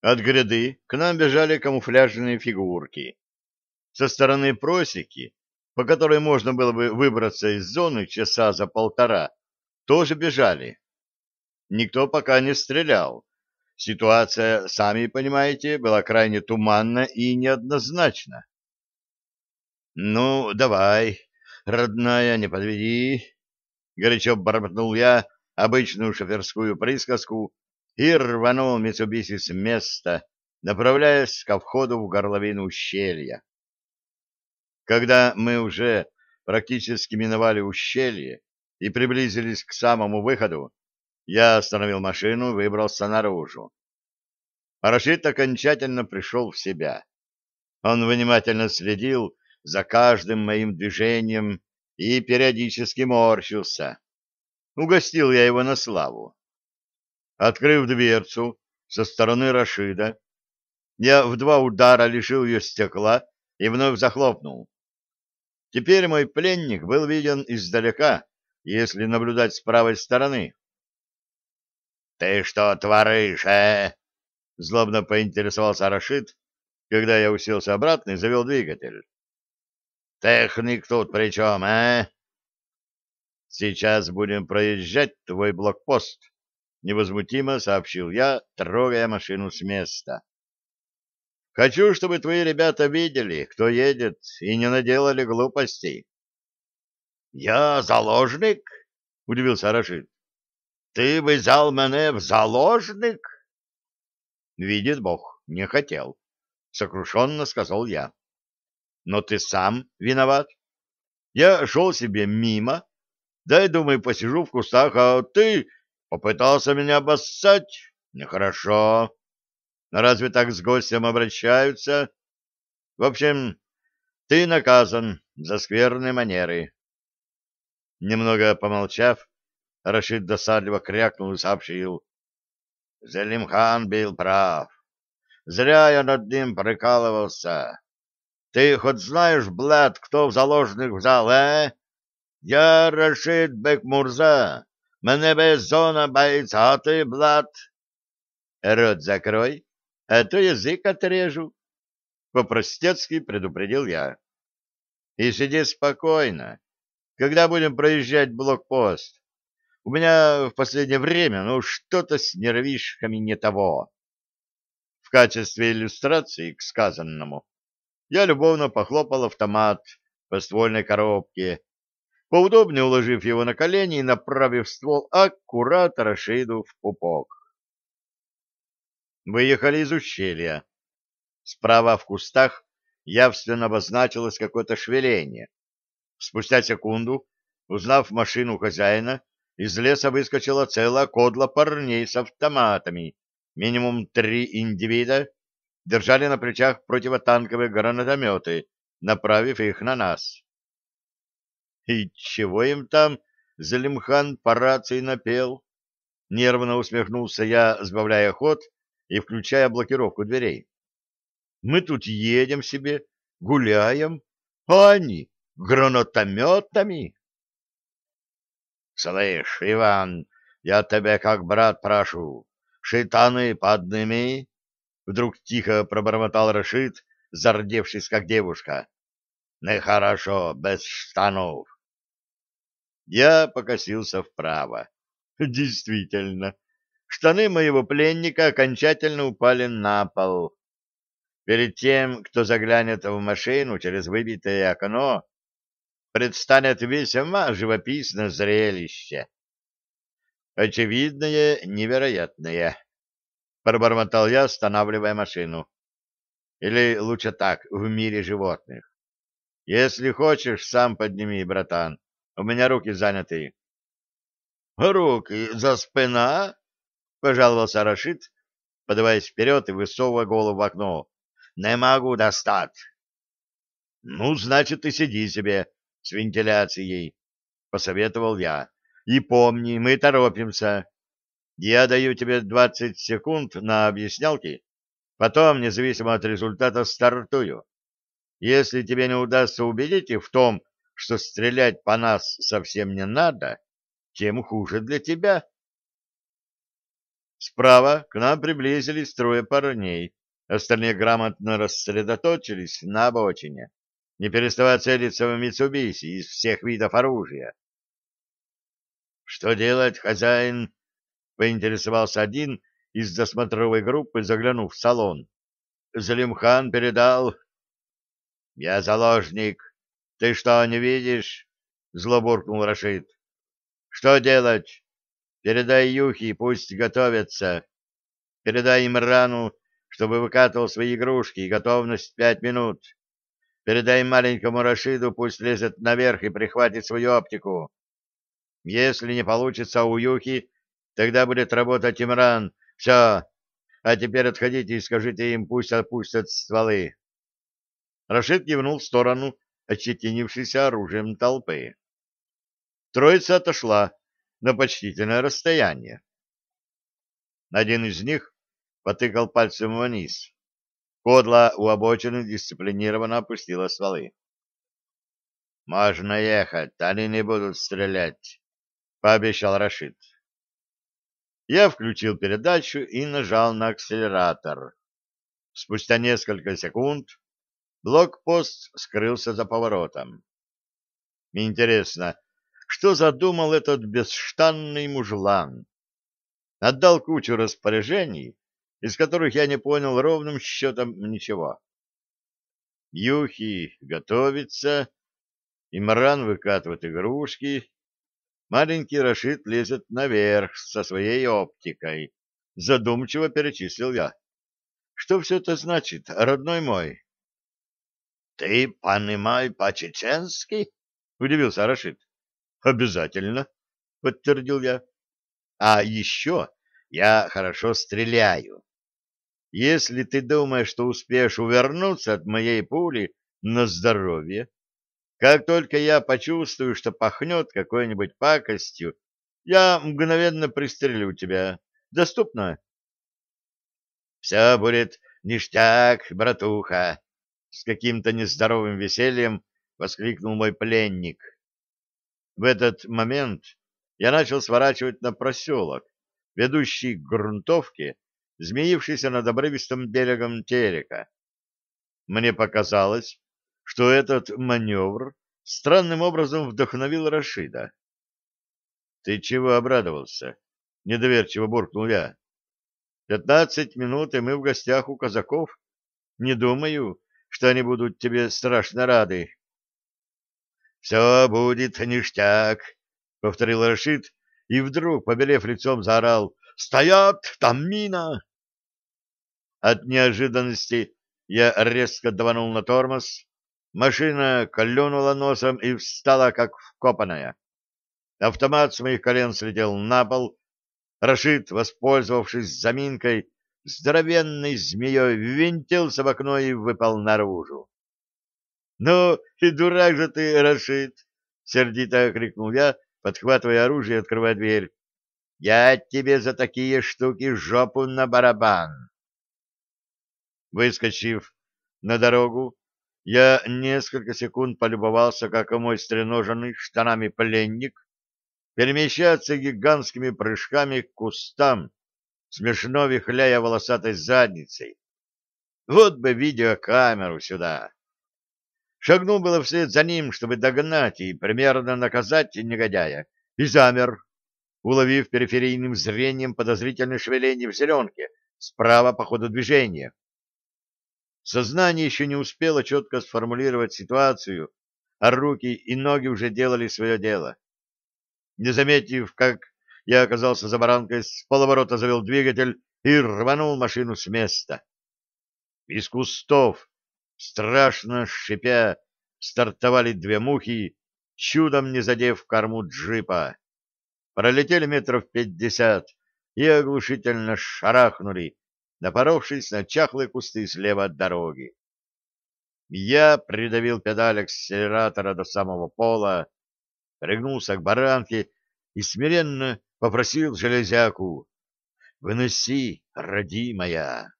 От гряды к нам бежали камуфляжные фигурки. Со стороны просеки, по которой можно было бы выбраться из зоны часа за полтора, тоже бежали. Никто пока не стрелял. Ситуация, сами понимаете, была крайне туманна и неоднозначна. «Ну, давай, родная, не подведи!» — горячо бормотнул я обычную шоферскую присказку и рванул Митсубиси с места, направляясь ко входу в горловину ущелья. Когда мы уже практически миновали ущелье и приблизились к самому выходу, я остановил машину и выбрался наружу. Рашид окончательно пришел в себя. Он внимательно следил за каждым моим движением и периодически морщился. Угостил я его на славу. Открыв дверцу со стороны Рашида, я в два удара лишил ее стекла и вновь захлопнул. Теперь мой пленник был виден издалека, если наблюдать с правой стороны. — Ты что творишь, э? — злобно поинтересовался Рашид, когда я уселся обратно и завел двигатель. — Техник тут при чем, э? — Сейчас будем проезжать твой блокпост, — невозмутимо сообщил я, трогая машину с места. Хочу, чтобы твои ребята видели, кто едет, и не наделали глупостей. — Я заложник? — удивился Рашид. — Ты взял меня в заложник? — Видит Бог, не хотел, — сокрушенно сказал я. — Но ты сам виноват. Я шел себе мимо, дай, думаю, посижу в кустах, а ты попытался меня обоссать. Нехорошо. Разве так с гостем обращаются? В общем, ты наказан за скверные манеры. Немного помолчав, Рашид досадливо крякнул и сообщил. Залимхан был прав. Зря я над ним прикалывался. Ты хоть знаешь, блад, кто в заложник взял, э? Я Рашид Бекмурза. Мене без зона боится, а ты, блад... Рот закрой а то язык отрежу. По-простецки предупредил я. И сиди спокойно, когда будем проезжать блокпост. У меня в последнее время, ну, что-то с нервишками не того. В качестве иллюстрации к сказанному я любовно похлопал автомат по ствольной коробке, поудобнее уложив его на колени и направив ствол аккурат Рашиду в пупок. Выехали из ущелья. Справа в кустах явственно обозначилось какое-то шевеление. Спустя секунду, узнав машину хозяина, из леса выскочила целая кодла парней с автоматами. Минимум три индивида держали на плечах противотанковые гранатометы, направив их на нас. «И чего им там?» — Залимхан по рации напел. Нервно усмехнулся я, сбавляя ход и включая блокировку дверей. Мы тут едем себе, гуляем, а они гранатометами. Слышь, Иван, я тебя как брат прошу, шитаны подними. Вдруг тихо пробормотал Рашид, зардевшись как девушка. Нехорошо, без штанов. Я покосился вправо. Действительно, штаны моего пленника окончательно упали на пол. Перед тем, кто заглянет в машину через выбитое окно, предстанет весьма живописное зрелище. Очевидное, невероятное, — пробормотал я, останавливая машину. Или лучше так, в мире животных. Если хочешь, сам подними, братан. У меня руки заняты. — Руки за спина? — пожаловался Рашид, подаваясь вперед и высовывая голову в окно. — Не могу достать. — Ну, значит, ты сиди себе с вентиляцией, — посоветовал я. — И помни, мы торопимся. Я даю тебе двадцать секунд на объяснялки, потом, независимо от результата, стартую. Если тебе не удастся убедить их в том, что стрелять по нас совсем не надо, тем хуже для тебя. Справа к нам приблизились трое парней, остальные грамотно рассредоточились на обочине, не переставая целиться в Митсубиси из всех видов оружия. «Что делать, хозяин?» — поинтересовался один из досмотровой группы, заглянув в салон. «Залимхан передал...» «Я заложник. Ты что, не видишь?» — зло буркнул Рашид. «Что делать? Передай Юхи, пусть готовятся. Передай им рану, чтобы выкатывал свои игрушки, и готовность пять минут. Передай маленькому Рашиду, пусть лезет наверх и прихватит свою оптику. Если не получится у Юхи, тогда будет работать Имран. Все. А теперь отходите и скажите им, пусть опустят стволы. Рашид кивнул в сторону ощетинившейся оружием толпы. Троица отошла на почтительное расстояние. Один из них потыкал пальцем вниз. Кодла у обочины дисциплинированно опустила стволы. «Можно ехать, они не будут стрелять», — пообещал Рашид. Я включил передачу и нажал на акселератор. Спустя несколько секунд блокпост скрылся за поворотом. Интересно, что задумал этот бесштанный мужлан. Отдал кучу распоряжений, из которых я не понял ровным счетом ничего. Юхи готовится, Имран выкатывает игрушки, маленький Рашид лезет наверх со своей оптикой. Задумчиво перечислил я. Что все это значит, родной мой? — Ты понимай по-чеченски? — удивился Рашид. Обязательно, подтвердил я. А еще я хорошо стреляю. Если ты думаешь, что успеешь увернуться от моей пули на здоровье, как только я почувствую, что пахнет какой-нибудь пакостью, я мгновенно пристрелю тебя. Доступно? Все будет ништяк, братуха, с каким-то нездоровым весельем воскликнул мой пленник. В этот момент я начал сворачивать на проселок, ведущий к грунтовке, змеившийся над обрывистым берегом терека. Мне показалось, что этот маневр странным образом вдохновил Рашида. — Ты чего обрадовался? — недоверчиво буркнул я. — Пятнадцать минут, и мы в гостях у казаков. Не думаю, что они будут тебе страшно рады. Все будет ништяк, — повторил Рашид, и вдруг, побелев лицом, заорал. — Стоят! Там мина! От неожиданности я резко даванул на тормоз. Машина кольнула носом и встала, как вкопанная. Автомат с моих колен слетел на пол. Рашид, воспользовавшись заминкой, здоровенной змеей ввинтился в окно и выпал наружу. «Ну и дурак же ты, Рашид!» — сердито крикнул я, подхватывая оружие и открывая дверь. «Я тебе за такие штуки жопу на барабан!» Выскочив на дорогу, я несколько секунд полюбовался, как мой стреноженный штанами пленник перемещается гигантскими прыжками к кустам, смешно вихляя волосатой задницей. Вот бы видеокамеру сюда! Шагнул было вслед за ним, чтобы догнать и примерно наказать негодяя, и замер, уловив периферийным зрением подозрительное шевеление в зеленке, справа по ходу движения. Сознание еще не успело четко сформулировать ситуацию, а руки и ноги уже делали свое дело. Не заметив, как я оказался за баранкой, с полоборота завел двигатель и рванул машину с места. Из кустов Страшно шипя, стартовали две мухи, чудом не задев корму джипа. Пролетели метров пятьдесят и оглушительно шарахнули, напоровшись на чахлые кусты слева от дороги. Я придавил педаль акселератора до самого пола, пригнулся к баранке и смиренно попросил железяку «Выноси, родимая!»